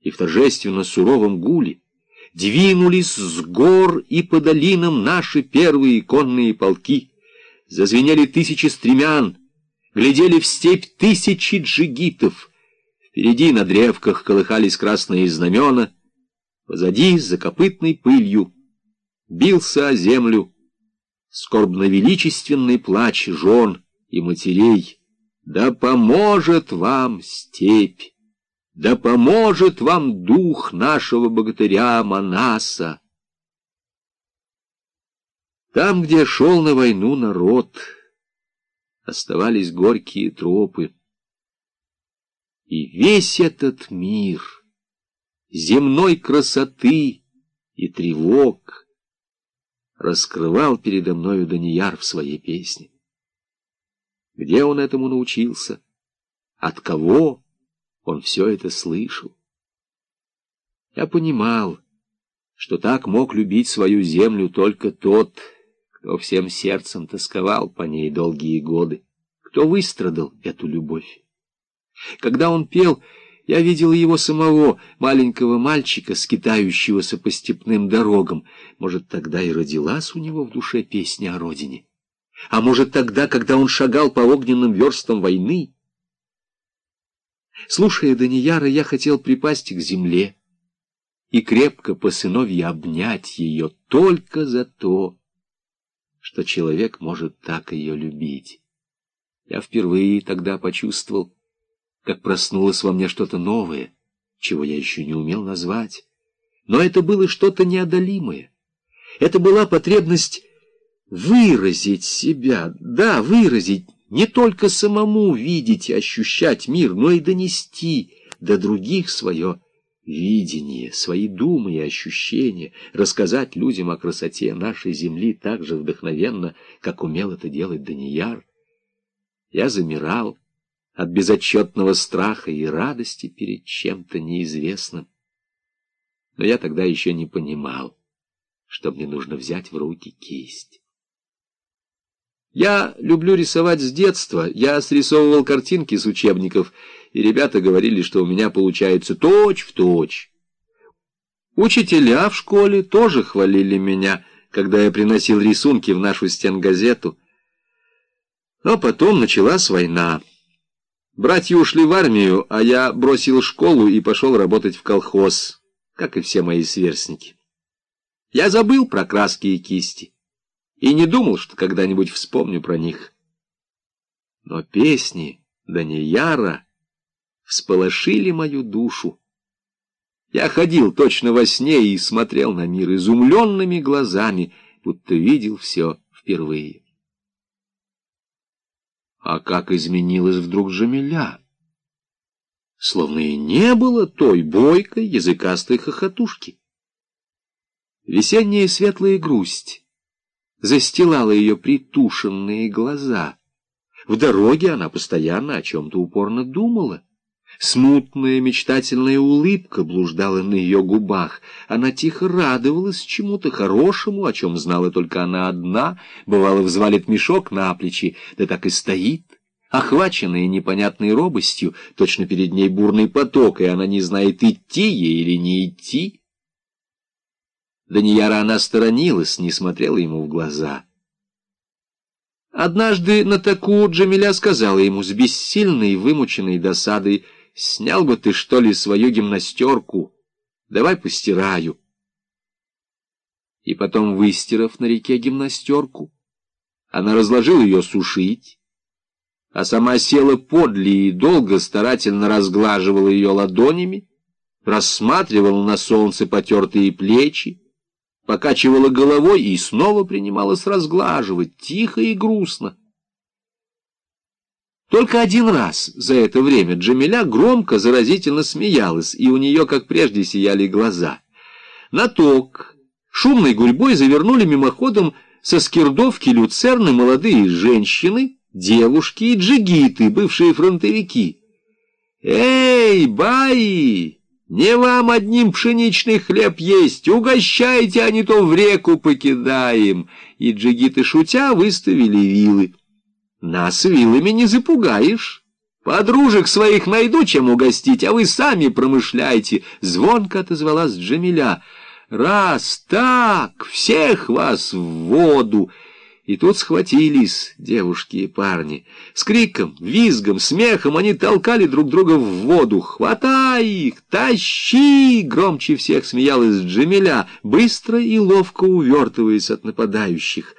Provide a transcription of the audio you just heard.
и в торжественно суровом гуле двинулись с гор и по долинам наши первые конные полки. Зазвенели тысячи стремян, глядели в степь тысячи джигитов. Впереди на древках колыхались красные знамена, позади, за копытной пылью, бился о землю скорбно-величественный плач жен и матерей. Да поможет вам степь! Да поможет вам дух нашего богатыря Манаса! Там, где шел на войну народ, оставались горькие тропы. И весь этот мир земной красоты и тревог раскрывал передо мною Данияр в своей песне. Где он этому научился? От кого? Он все это слышал. Я понимал, что так мог любить свою землю только тот, кто всем сердцем тосковал по ней долгие годы, кто выстрадал эту любовь. Когда он пел, я видел его самого, маленького мальчика, скитающегося по степным дорогам. Может, тогда и родилась у него в душе песня о родине. А может, тогда, когда он шагал по огненным верстам войны, Слушая Данияра, я хотел припасть к земле и крепко по сыновье обнять ее только за то, что человек может так ее любить. Я впервые тогда почувствовал, как проснулось во мне что-то новое, чего я еще не умел назвать. Но это было что-то неодолимое. Это была потребность выразить себя, да, выразить, не только самому видеть и ощущать мир, но и донести до других свое видение, свои думы и ощущения, рассказать людям о красоте нашей земли так же вдохновенно, как умел это делать Данияр. Я замирал от безотчетного страха и радости перед чем-то неизвестным. Но я тогда еще не понимал, что мне нужно взять в руки кисть. Я люблю рисовать с детства. Я срисовывал картинки с учебников, и ребята говорили, что у меня получается точь-в-точь. Учителя в школе тоже хвалили меня, когда я приносил рисунки в нашу стенгазету. Но потом началась война. Братья ушли в армию, а я бросил школу и пошел работать в колхоз, как и все мои сверстники. Я забыл про краски и кисти и не думал, что когда-нибудь вспомню про них. Но песни Данияра всполошили мою душу. Я ходил точно во сне и смотрел на мир изумленными глазами, будто видел все впервые. А как изменилась вдруг Жамиля! Словно и не было той бойкой языкастой хохотушки. Весенняя светлая грусть застилала ее притушенные глаза. В дороге она постоянно о чем-то упорно думала. Смутная мечтательная улыбка блуждала на ее губах. Она тихо радовалась чему-то хорошему, о чем знала только она одна. Бывало, взвалит мешок на плечи, да так и стоит, охваченная непонятной робостью, точно перед ней бурный поток, и она не знает, идти ей или не идти. Данияра она сторонилась, не смотрела ему в глаза. Однажды на таку Джамиля сказала ему с бессильной, вымученной досадой, «Снял бы ты, что ли, свою гимнастерку? Давай постираю». И потом, выстирав на реке гимнастерку, она разложила ее сушить, а сама села подле и долго старательно разглаживала ее ладонями, рассматривала на солнце потертые плечи, покачивала головой и снова принималась разглаживать, тихо и грустно. Только один раз за это время Джамиля громко, заразительно смеялась, и у нее, как прежде, сияли глаза. На ток шумной гурьбой завернули мимоходом со скирдовки люцерны молодые женщины, девушки и джигиты, бывшие фронтовики. «Эй, баи!» Не вам одним пшеничный хлеб есть, угощайте, а не то в реку покидаем. И джигиты, шутя, выставили вилы. Нас вилами не запугаешь. Подружек своих найду, чем угостить, а вы сами промышляйте. Звонко отозвалась Джамиля. Раз так, всех вас в воду. И тут схватились девушки и парни. С криком, визгом, смехом они толкали друг друга в воду. «Хватай их! Тащи!» Громче всех смеялась Джамиля, быстро и ловко увертываясь от нападающих.